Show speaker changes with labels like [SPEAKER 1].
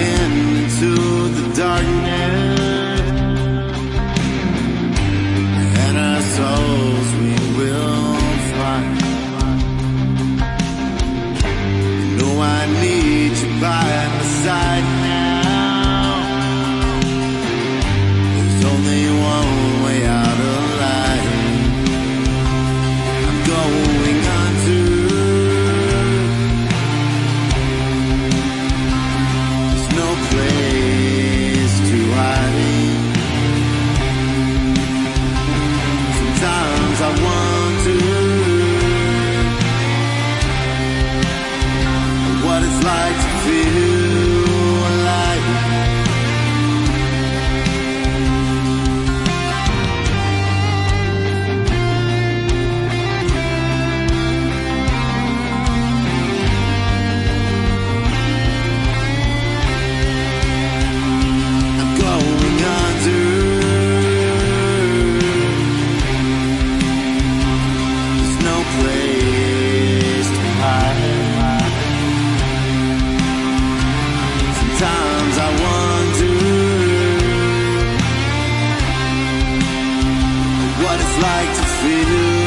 [SPEAKER 1] into the darkness and our souls we will. You know I need you by my side to feel like to feel.